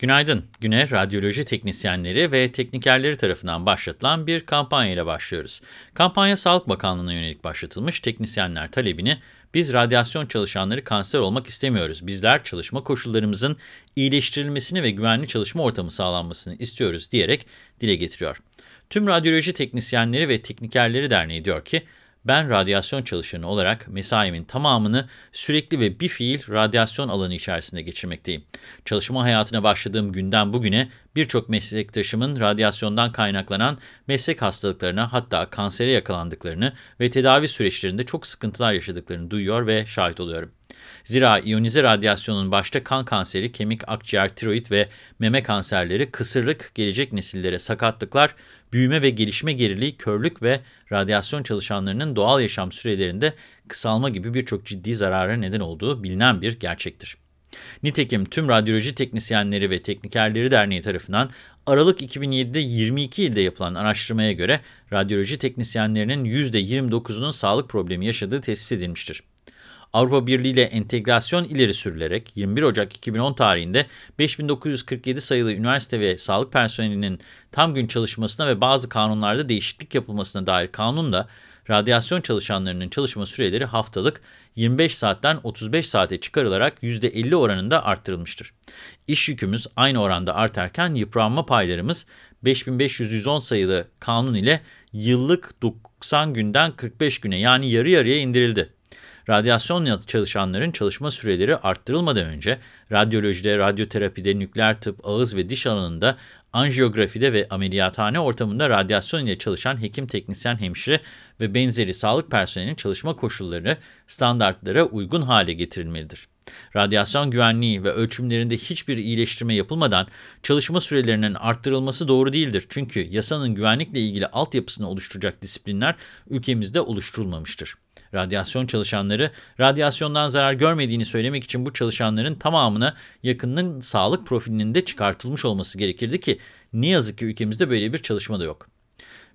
Günaydın. Güne radyoloji teknisyenleri ve teknikerleri tarafından başlatılan bir kampanya ile başlıyoruz. Kampanya Sağlık Bakanlığı'na yönelik başlatılmış teknisyenler talebini biz radyasyon çalışanları kanser olmak istemiyoruz. Bizler çalışma koşullarımızın iyileştirilmesini ve güvenli çalışma ortamı sağlanmasını istiyoruz diyerek dile getiriyor. Tüm Radyoloji Teknisyenleri ve Teknikerleri Derneği diyor ki, ben radyasyon çalışanı olarak mesaimin tamamını sürekli ve bir fiil radyasyon alanı içerisinde geçirmekteyim. Çalışma hayatına başladığım günden bugüne birçok meslektaşımın radyasyondan kaynaklanan meslek hastalıklarına hatta kansere yakalandıklarını ve tedavi süreçlerinde çok sıkıntılar yaşadıklarını duyuyor ve şahit oluyorum. Zira iyonize radyasyonun başta kan kanseri, kemik, akciğer, tiroid ve meme kanserleri, kısırlık, gelecek nesillere sakatlıklar, büyüme ve gelişme geriliği, körlük ve radyasyon çalışanlarının doğal yaşam sürelerinde kısalma gibi birçok ciddi zarara neden olduğu bilinen bir gerçektir. Nitekim tüm Radyoloji Teknisyenleri ve Teknikerleri Derneği tarafından Aralık 2007'de 22 ilde yapılan araştırmaya göre radyoloji teknisyenlerinin %29'unun sağlık problemi yaşadığı tespit edilmiştir. Avrupa Birliği ile entegrasyon ileri sürülerek 21 Ocak 2010 tarihinde 5947 sayılı üniversite ve sağlık personelinin tam gün çalışmasına ve bazı kanunlarda değişiklik yapılmasına dair kanunla radyasyon çalışanlarının çalışma süreleri haftalık 25 saatten 35 saate çıkarılarak %50 oranında arttırılmıştır. İş yükümüz aynı oranda artarken yıpranma paylarımız 5510 sayılı kanun ile yıllık 90 günden 45 güne yani yarı yarıya indirildi. Radyasyon çalışanların çalışma süreleri arttırılmadan önce radyolojide, radyoterapide, nükleer tıp, ağız ve diş alanında, anjiyografide ve ameliyathane ortamında radyasyon ile çalışan hekim, teknisyen, hemşire ve benzeri sağlık personelinin çalışma koşulları standartlara uygun hale getirilmelidir. Radyasyon güvenliği ve ölçümlerinde hiçbir iyileştirme yapılmadan çalışma sürelerinin arttırılması doğru değildir. Çünkü yasanın güvenlikle ilgili altyapısını oluşturacak disiplinler ülkemizde oluşturulmamıştır. Radyasyon çalışanları radyasyondan zarar görmediğini söylemek için bu çalışanların tamamına yakınının sağlık profilinin de çıkartılmış olması gerekirdi ki ne yazık ki ülkemizde böyle bir çalışma da yok.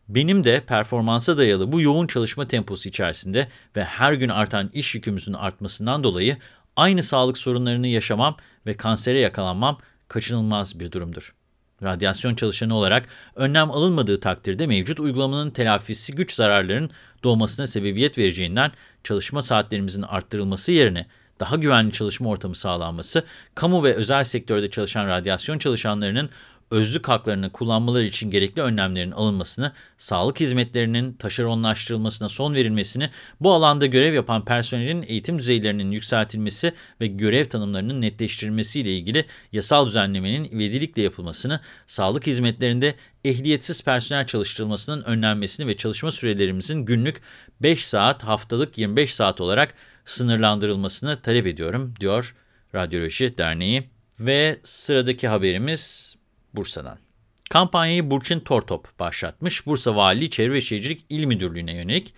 Benim de performansa dayalı bu yoğun çalışma temposu içerisinde ve her gün artan iş yükümüzün artmasından dolayı aynı sağlık sorunlarını yaşamam ve kansere yakalanmam kaçınılmaz bir durumdur. Radyasyon çalışanı olarak önlem alınmadığı takdirde mevcut uygulamanın telafisi güç zararların doğmasına sebebiyet vereceğinden çalışma saatlerimizin arttırılması yerine daha güvenli çalışma ortamı sağlanması, kamu ve özel sektörde çalışan radyasyon çalışanlarının özlük haklarını kullanmaları için gerekli önlemlerin alınmasını, sağlık hizmetlerinin taşeronlaştırılmasına son verilmesini, bu alanda görev yapan personelin eğitim düzeylerinin yükseltilmesi ve görev tanımlarının netleştirilmesiyle ilgili yasal düzenlemenin ivedilikle yapılmasını, sağlık hizmetlerinde ehliyetsiz personel çalıştırılmasının önlenmesini ve çalışma sürelerimizin günlük 5 saat, haftalık 25 saat olarak sınırlandırılmasını talep ediyorum, diyor Radyoloji Derneği. Ve sıradaki haberimiz Bursa'dan. Kampanyayı Burçin Tortop başlatmış. Bursa Valiliği Çevre ve Şehircilik İl Müdürlüğü'ne yönelik.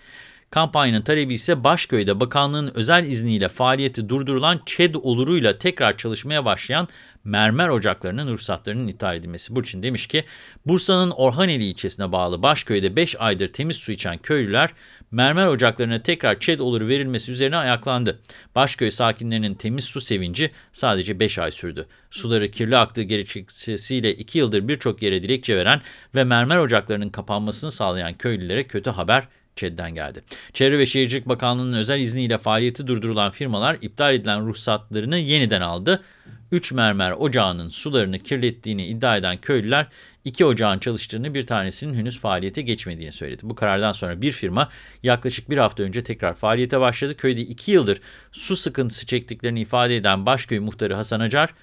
Kampanyanın talebi ise Başköy'de bakanlığın özel izniyle faaliyeti durdurulan ÇED oluruyla tekrar çalışmaya başlayan mermer ocaklarının ruhsatlarının iptal edilmesi. Burçin demiş ki, Bursa'nın Orhaneli ilçesine bağlı Başköy'de 5 aydır temiz su içen köylüler, mermer ocaklarına tekrar ÇED oluru verilmesi üzerine ayaklandı. Başköy sakinlerinin temiz su sevinci sadece 5 ay sürdü. Suları kirli aktığı gerekçesiyle 2 yıldır birçok yere dilekçe veren ve mermer ocaklarının kapanmasını sağlayan köylülere kötü haber ÇED'den geldi. Çevre ve Şehircilik Bakanlığı'nın özel izniyle faaliyeti durdurulan firmalar iptal edilen ruhsatlarını yeniden aldı. 3 mermer ocağının sularını kirlettiğini iddia eden köylüler iki ocağın çalıştığını bir tanesinin henüz faaliyete geçmediğini söyledi. Bu karardan sonra bir firma yaklaşık bir hafta önce tekrar faaliyete başladı. Köyde iki yıldır su sıkıntısı çektiklerini ifade eden Başköy muhtarı Hasan Acar,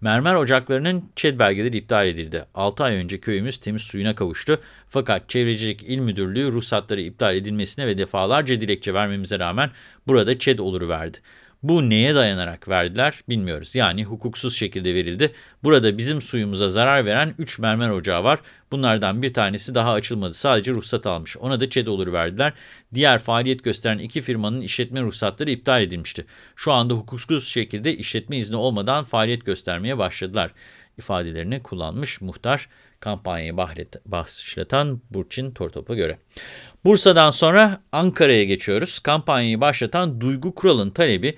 Mermer ocaklarının ÇED belgeleri iptal edildi. 6 ay önce köyümüz temiz suyuna kavuştu. Fakat Çevrecilik İl Müdürlüğü ruhsatları iptal edilmesine ve defalarca dilekçe vermemize rağmen burada ÇED oluru verdi. Bu neye dayanarak verdiler bilmiyoruz. Yani hukuksuz şekilde verildi. Burada bizim suyumuza zarar veren 3 mermer ocağı var. Bunlardan bir tanesi daha açılmadı. Sadece ruhsat almış. Ona da ÇED olur verdiler. Diğer faaliyet gösteren iki firmanın işletme ruhsatları iptal edilmişti. Şu anda hukuksuz şekilde işletme izni olmadan faaliyet göstermeye başladılar ifadelerini kullanmış muhtar kampanyayı başlatan Burçin Tortop'a göre. Bursa'dan sonra Ankara'ya geçiyoruz. Kampanyayı başlatan Duygu Kural'ın talebi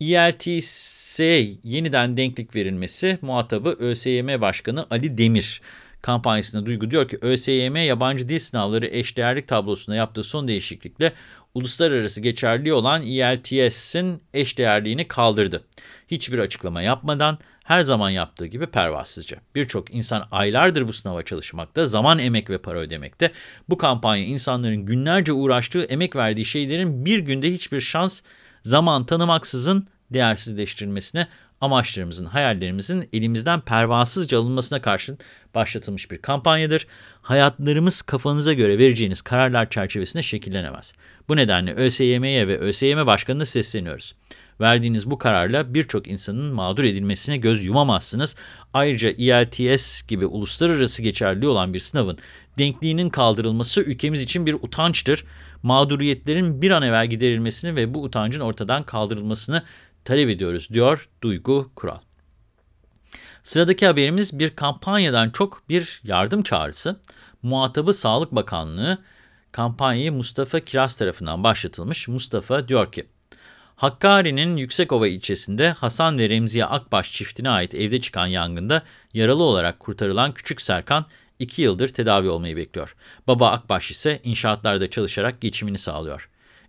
ELTS'ye yeniden denklik verilmesi muhatabı ÖSYM Başkanı Ali Demir kampanyasında Duygu diyor ki ÖSYM yabancı dil sınavları eşdeğerlik tablosunda yaptığı son değişiklikle uluslararası geçerli olan ELTS'in eşdeğerliğini kaldırdı. Hiçbir açıklama yapmadan her zaman yaptığı gibi pervasızca. Birçok insan aylardır bu sınava çalışmakta, zaman, emek ve para ödemekte. Bu kampanya insanların günlerce uğraştığı, emek verdiği şeylerin bir günde hiçbir şans, zaman tanımaksızın değersizleştirilmesine, amaçlarımızın, hayallerimizin elimizden pervasızca alınmasına karşın başlatılmış bir kampanyadır. Hayatlarımız kafanıza göre vereceğiniz kararlar çerçevesinde şekillenemez. Bu nedenle ÖSYM'ye ve ÖSYM Başkanı'na sesleniyoruz. Verdiğiniz bu kararla birçok insanın mağdur edilmesine göz yumamazsınız. Ayrıca ELTS gibi uluslararası geçerli olan bir sınavın denkliğinin kaldırılması ülkemiz için bir utançtır. Mağduriyetlerin bir an evvel giderilmesini ve bu utancın ortadan kaldırılmasını talep ediyoruz, diyor Duygu Kural. Sıradaki haberimiz bir kampanyadan çok bir yardım çağrısı. Muhatabı Sağlık Bakanlığı kampanyayı Mustafa Kiraz tarafından başlatılmış. Mustafa diyor ki, Hakkari'nin Yüksekova ilçesinde Hasan ve Remziye Akbaş çiftine ait evde çıkan yangında yaralı olarak kurtarılan küçük Serkan 2 yıldır tedavi olmayı bekliyor. Baba Akbaş ise inşaatlarda çalışarak geçimini sağlıyor.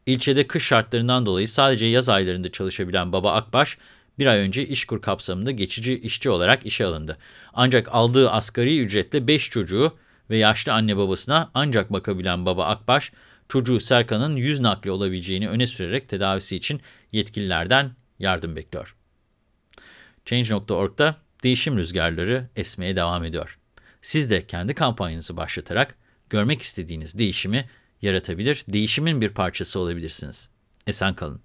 İlçede kış şartlarından dolayı sadece yaz aylarında çalışabilen Baba Akbaş, bir ay önce işkur kapsamında geçici işçi olarak işe alındı. Ancak aldığı asgari ücretle 5 çocuğu ve yaşlı anne babasına ancak bakabilen Baba Akbaş, çocuğu Serkan'ın yüz nakli olabileceğini öne sürerek tedavisi için yetkililerden yardım bekliyor. Change.org'da değişim rüzgarları esmeye devam ediyor. Siz de kendi kampanyanızı başlatarak görmek istediğiniz değişimi yaratabilir, değişimin bir parçası olabilirsiniz. Esen kalın.